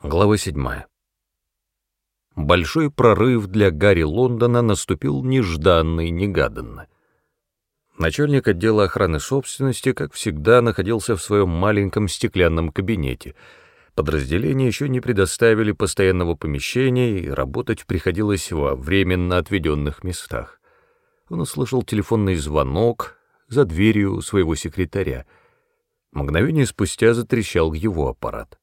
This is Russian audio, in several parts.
Глава 7. Большой прорыв для Гарри Лондона наступил нежданно и негаданно. Начальник отдела охраны собственности, как всегда, находился в своем маленьком стеклянном кабинете. Подразделения еще не предоставили постоянного помещения, и работать приходилось во временно отведенных местах. Он услышал телефонный звонок за дверью своего секретаря. Мгновение спустя затрещал его аппарат.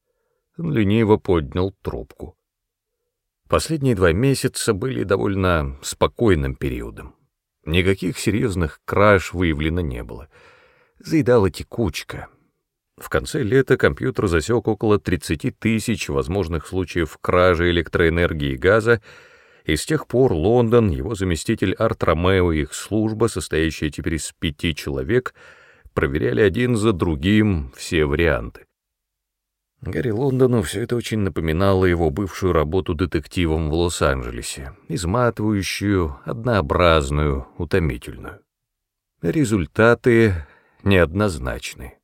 Он лениво поднял трубку. Последние два месяца были довольно спокойным периодом. Никаких серьезных краж выявлено не было. Заедала текучка. В конце лета компьютер засек около 30 тысяч возможных случаев кражи электроэнергии и газа, и с тех пор Лондон, его заместитель Арт Ромео и их служба, состоящая теперь из пяти человек, проверяли один за другим все варианты. Гарри Лондону все это очень напоминало его бывшую работу детективом в Лос-Анджелесе, изматывающую, однообразную, утомительную. Результаты неоднозначны.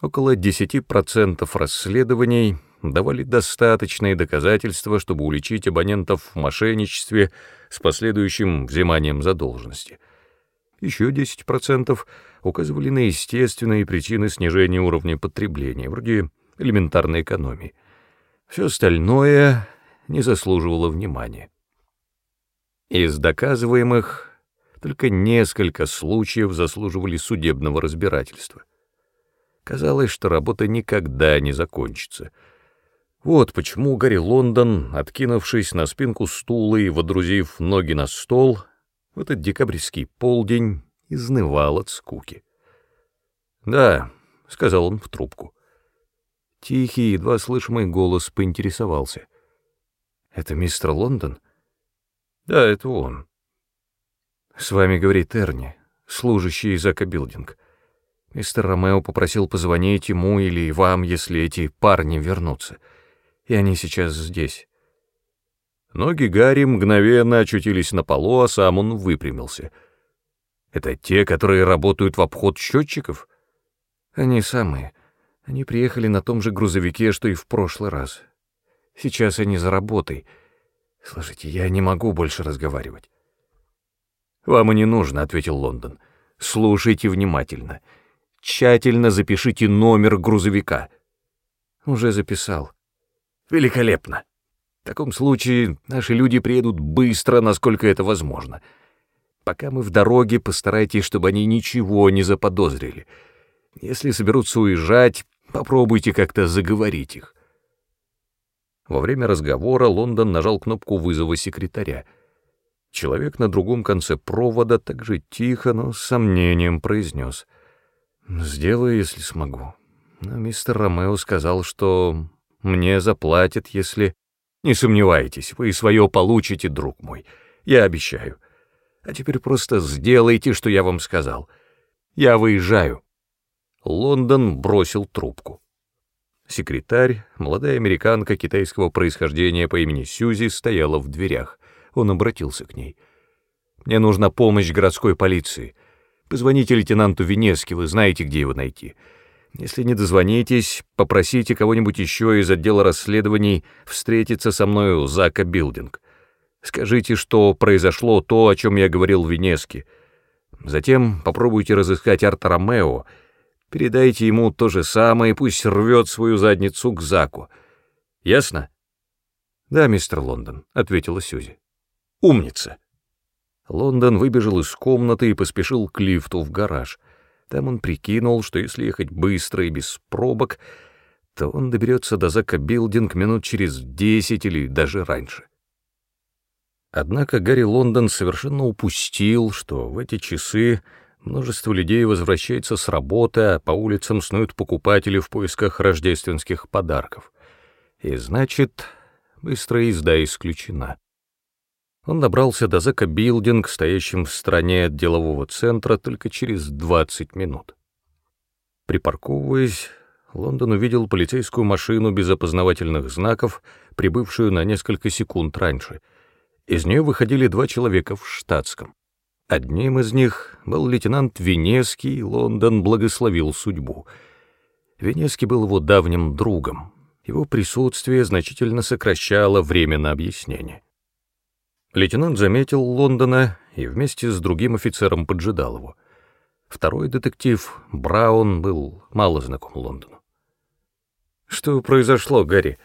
Около 10% расследований давали достаточные доказательства, чтобы уличить абонентов в мошенничестве с последующим взиманием задолженности. Еще 10% указывали на естественные причины снижения уровня потребления, вроде элементарной экономии. Все остальное не заслуживало внимания. Из доказываемых только несколько случаев заслуживали судебного разбирательства. Казалось, что работа никогда не закончится. Вот почему Гарри Лондон, откинувшись на спинку стула и водрузив ноги на стол, в этот декабрьский полдень изнывал от скуки. «Да», — сказал он в трубку, — Тихий, едва слышимый голос поинтересовался. «Это мистер Лондон?» «Да, это он». «С вами говорит Эрни, служащий из Акобилдинг. Мистер Ромео попросил позвонить ему или вам, если эти парни вернутся. И они сейчас здесь». Ноги Гарри мгновенно очутились на полу, а сам он выпрямился. «Это те, которые работают в обход счетчиков?» «Они самые». Они приехали на том же грузовике, что и в прошлый раз. Сейчас они за работой. Слушайте, я не могу больше разговаривать. «Вам и не нужно», — ответил Лондон. «Слушайте внимательно. Тщательно запишите номер грузовика». «Уже записал». «Великолепно. В таком случае наши люди приедут быстро, насколько это возможно. Пока мы в дороге, постарайтесь, чтобы они ничего не заподозрили. Если соберутся уезжать, Попробуйте как-то заговорить их. Во время разговора Лондон нажал кнопку вызова секретаря. Человек на другом конце провода также тихо, но с сомнением произнес. «Сделаю, если смогу. Но мистер Ромео сказал, что мне заплатят, если...» «Не сомневайтесь, вы свое получите, друг мой. Я обещаю. А теперь просто сделайте, что я вам сказал. Я выезжаю». Лондон бросил трубку. Секретарь, молодая американка китайского происхождения по имени Сьюзи, стояла в дверях. Он обратился к ней. «Мне нужна помощь городской полиции. Позвоните лейтенанту Венески, вы знаете, где его найти. Если не дозвонитесь, попросите кого-нибудь еще из отдела расследований встретиться со мной у Зака Билдинг. Скажите, что произошло то, о чем я говорил Венески. Затем попробуйте разыскать Арта Ромео, Передайте ему то же самое, пусть рвет свою задницу к Заку. Ясно? Да, мистер Лондон, ответила Сьюзи. Умница. Лондон выбежал из комнаты и поспешил к лифту в гараж. Там он прикинул, что если ехать быстро и без пробок, то он доберется до Зака Билдинг минут через десять или даже раньше. Однако Гарри Лондон совершенно упустил, что в эти часы Множество людей возвращается с работы, а по улицам снуют покупатели в поисках рождественских подарков. И значит, быстрая езда исключена. Он добрался до Зека Билдинг, стоящим в стороне от делового центра, только через 20 минут. Припарковываясь, Лондон увидел полицейскую машину без опознавательных знаков, прибывшую на несколько секунд раньше. Из нее выходили два человека в штатском. Одним из них был лейтенант Венеский, Лондон благословил судьбу. Венеский был его давним другом. Его присутствие значительно сокращало время на объяснение. Лейтенант заметил Лондона и вместе с другим офицером поджидал его. Второй детектив, Браун, был мало знаком Лондону. «Что произошло, Гарри?»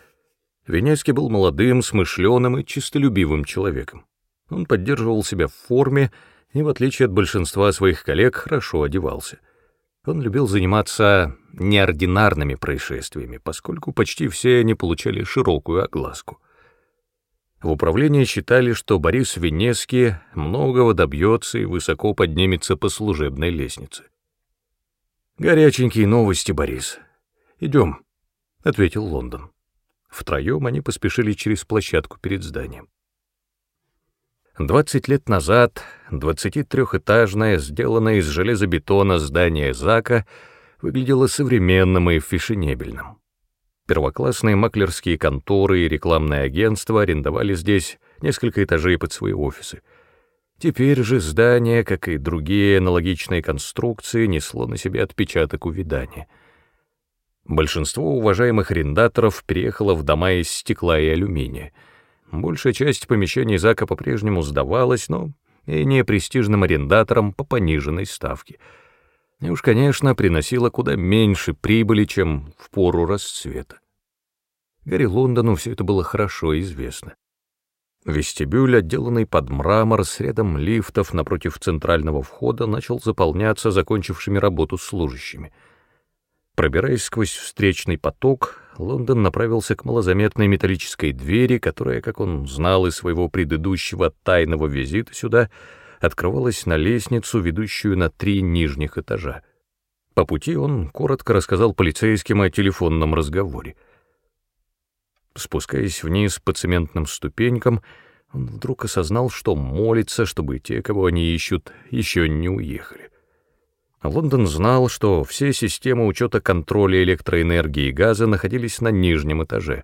Венецкий был молодым, смышленым и чистолюбивым человеком. Он поддерживал себя в форме и, в отличие от большинства своих коллег, хорошо одевался. Он любил заниматься неординарными происшествиями, поскольку почти все они получали широкую огласку. В управлении считали, что Борис Венецкий многого добьется и высоко поднимется по служебной лестнице. «Горяченькие новости, Борис. Идем», — ответил Лондон. Втроем они поспешили через площадку перед зданием. Двадцать лет назад двадцатитрехэтажное, сделанное из железобетона здание Зака выглядело современным и фешенебельным. Первоклассные маклерские конторы и рекламные агентства арендовали здесь несколько этажей под свои офисы. Теперь же здание, как и другие аналогичные конструкции, несло на себе отпечаток увядания — Большинство уважаемых арендаторов переехало в дома из стекла и алюминия. Большая часть помещений Зака по-прежнему сдавалась, но и не престижным арендаторам по пониженной ставке. И уж, конечно, приносила куда меньше прибыли, чем в пору расцвета. Гарри Лондону все это было хорошо известно. Вестибюль, отделанный под мрамор с рядом лифтов напротив центрального входа, начал заполняться закончившими работу служащими — Пробираясь сквозь встречный поток, Лондон направился к малозаметной металлической двери, которая, как он знал из своего предыдущего тайного визита сюда, открывалась на лестницу, ведущую на три нижних этажа. По пути он коротко рассказал полицейским о телефонном разговоре. Спускаясь вниз по цементным ступенькам, он вдруг осознал, что молится, чтобы те, кого они ищут, еще не уехали. Лондон знал, что все системы учета контроля электроэнергии и газа находились на нижнем этаже.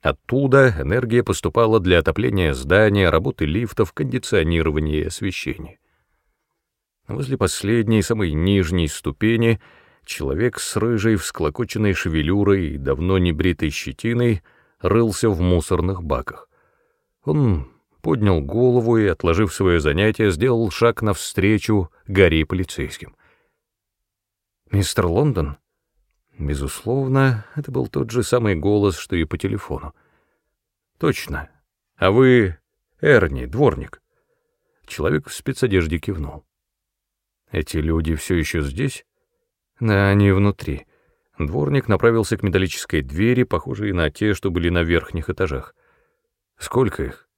Оттуда энергия поступала для отопления здания, работы лифтов, кондиционирования и освещения. Возле последней, самой нижней ступени, человек с рыжей всклокоченной шевелюрой и давно небритой щетиной рылся в мусорных баках. Он поднял голову и, отложив свое занятие, сделал шаг навстречу горе полицейским. «Мистер Лондон?» Безусловно, это был тот же самый голос, что и по телефону. «Точно. А вы Эрни, дворник?» Человек в спецодежде кивнул. «Эти люди все еще здесь?» «Да, они внутри». Дворник направился к металлической двери, похожей на те, что были на верхних этажах. «Сколько их?»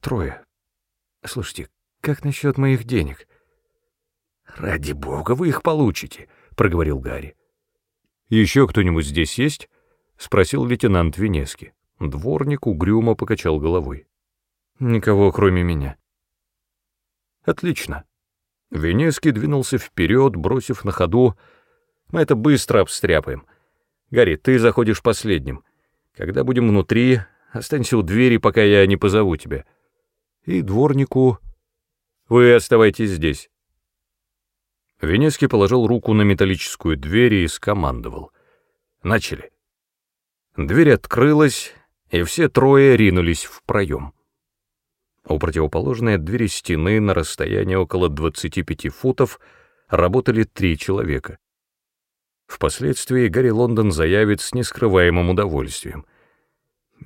«Трое. Слушайте, как насчет моих денег?» «Ради бога, вы их получите», — проговорил Гарри. «Еще кто-нибудь здесь есть?» — спросил лейтенант Венески. Дворник угрюмо покачал головой. «Никого, кроме меня». «Отлично». Венески двинулся вперед, бросив на ходу. «Мы это быстро обстряпаем. Гарри, ты заходишь последним. Когда будем внутри, останься у двери, пока я не позову тебя. И дворнику... Вы оставайтесь здесь». Венеский положил руку на металлическую дверь и скомандовал. Начали. Дверь открылась, и все трое ринулись в проем. У противоположной от двери стены на расстоянии около 25 футов работали три человека. Впоследствии Гарри Лондон заявит с нескрываемым удовольствием.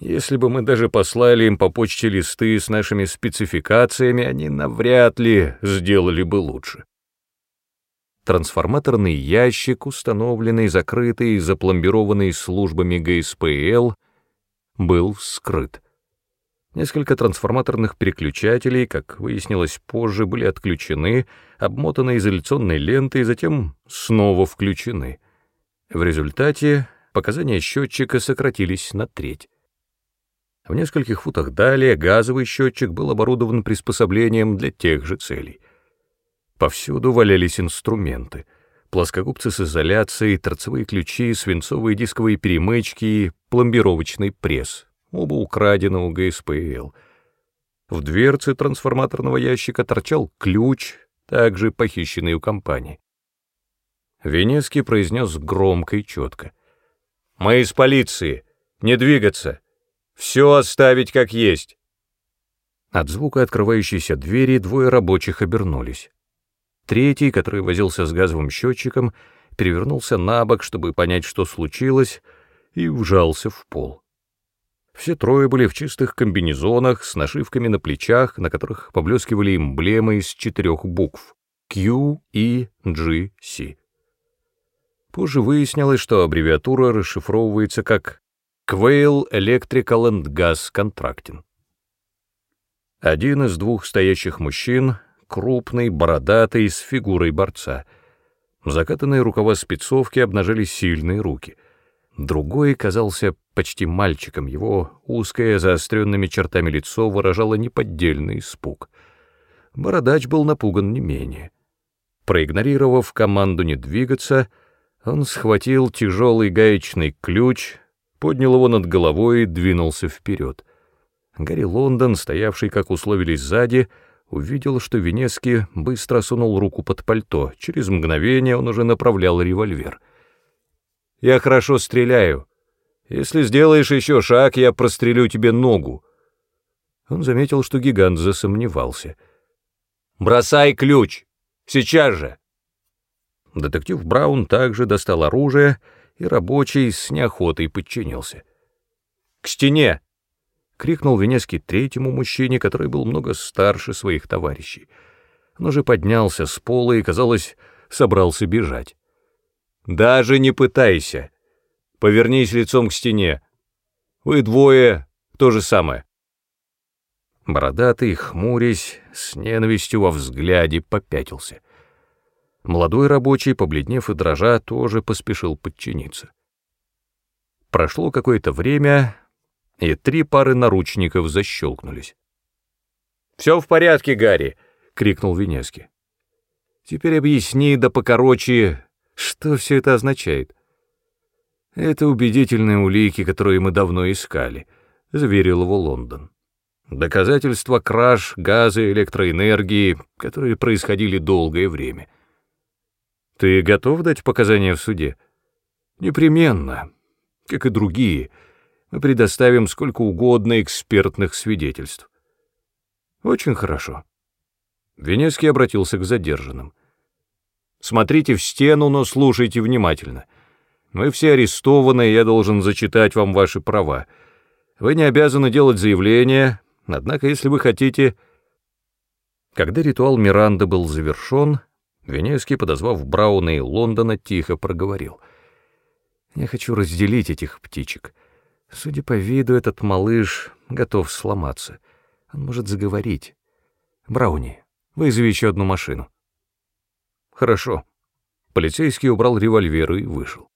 Если бы мы даже послали им по почте листы с нашими спецификациями, они навряд ли сделали бы лучше трансформаторный ящик, установленный, закрытый и запломбированный службами ГСПЛ, был вскрыт. Несколько трансформаторных переключателей, как выяснилось позже, были отключены, обмотаны изоляционной лентой и затем снова включены. В результате показания счетчика сократились на треть. В нескольких футах далее газовый счетчик был оборудован приспособлением для тех же целей. Повсюду валялись инструменты. Плоскогубцы с изоляцией, торцевые ключи, свинцовые дисковые перемычки и пломбировочный пресс. Оба украдены у ГСПЛ. В дверце трансформаторного ящика торчал ключ, также похищенный у компании. Венецкий произнес громко и четко. Мы из полиции. Не двигаться. Все оставить как есть». От звука открывающейся двери двое рабочих обернулись. Третий, который возился с газовым счетчиком, перевернулся на бок, чтобы понять, что случилось, и вжался в пол. Все трое были в чистых комбинезонах с нашивками на плечах, на которых поблескивали эмблемы из четырех букв — Q, E, G, C. Позже выяснилось, что аббревиатура расшифровывается как Quail Electrical and Gas Contracting. Один из двух стоящих мужчин, крупный, бородатый, с фигурой борца. Закатанные рукава спецовки обнажили сильные руки. Другой казался почти мальчиком, его узкое, заостренными чертами лицо выражало неподдельный испуг. Бородач был напуган не менее. Проигнорировав команду не двигаться, он схватил тяжелый гаечный ключ, поднял его над головой и двинулся вперед. Гарри Лондон, стоявший, как условились сзади, увидел, что Венески быстро сунул руку под пальто. Через мгновение он уже направлял револьвер. «Я хорошо стреляю. Если сделаешь еще шаг, я прострелю тебе ногу». Он заметил, что гигант засомневался. «Бросай ключ! Сейчас же!» Детектив Браун также достал оружие, и рабочий с неохотой подчинился. «К стене!» — крикнул Венеский третьему мужчине, который был много старше своих товарищей. Он уже поднялся с пола и, казалось, собрался бежать. «Даже не пытайся! Повернись лицом к стене! Вы двое — то же самое!» Бородатый, хмурясь, с ненавистью во взгляде попятился. Молодой рабочий, побледнев и дрожа, тоже поспешил подчиниться. Прошло какое-то время, и три пары наручников защелкнулись. «Все в порядке, Гарри!» — крикнул Венески. «Теперь объясни, да покороче, что все это означает?» «Это убедительные улики, которые мы давно искали», — заверил его Лондон. «Доказательства краж, газа, электроэнергии, которые происходили долгое время». «Ты готов дать показания в суде?» «Непременно, как и другие», мы предоставим сколько угодно экспертных свидетельств. Очень хорошо. Венецкий обратился к задержанным. Смотрите в стену, но слушайте внимательно. Мы все арестованы, и я должен зачитать вам ваши права. Вы не обязаны делать заявление, однако, если вы хотите... Когда ритуал Миранда был завершен, Венецкий, подозвав Брауна и Лондона, тихо проговорил. «Я хочу разделить этих птичек». Судя по виду, этот малыш готов сломаться. Он может заговорить. Брауни, вызови еще одну машину. Хорошо. Полицейский убрал револьвер и вышел.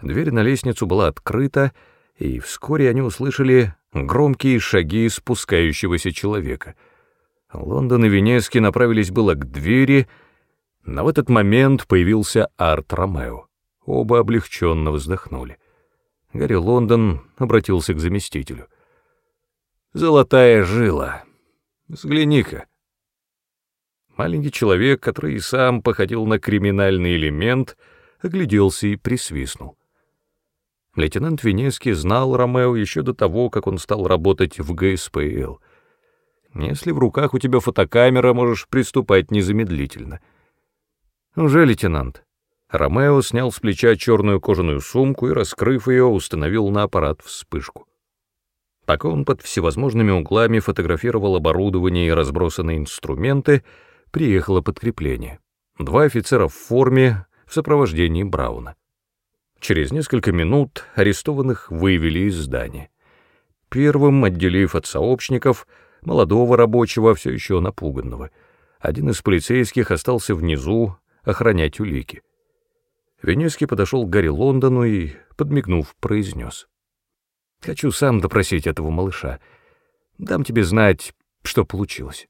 Дверь на лестницу была открыта, и вскоре они услышали громкие шаги спускающегося человека. Лондон и Венески направились было к двери, но в этот момент появился Арт Ромео. Оба облегченно вздохнули. Гарри Лондон обратился к заместителю. «Золотая жила. Взгляни-ка». Маленький человек, который и сам походил на криминальный элемент, огляделся и присвистнул. Лейтенант Венески знал Ромео еще до того, как он стал работать в ГСПЛ. Если в руках у тебя фотокамера, можешь приступать незамедлительно. «Уже, лейтенант?» Ромео снял с плеча черную кожаную сумку и, раскрыв ее, установил на аппарат вспышку. Пока он под всевозможными углами фотографировал оборудование и разбросанные инструменты, приехало подкрепление. Два офицера в форме в сопровождении Брауна. Через несколько минут арестованных вывели из здания. Первым, отделив от сообщников, молодого рабочего, все еще напуганного. Один из полицейских остался внизу охранять улики. Венеский подошел к Гарри Лондону и, подмигнув, произнес. «Хочу сам допросить этого малыша. Дам тебе знать, что получилось».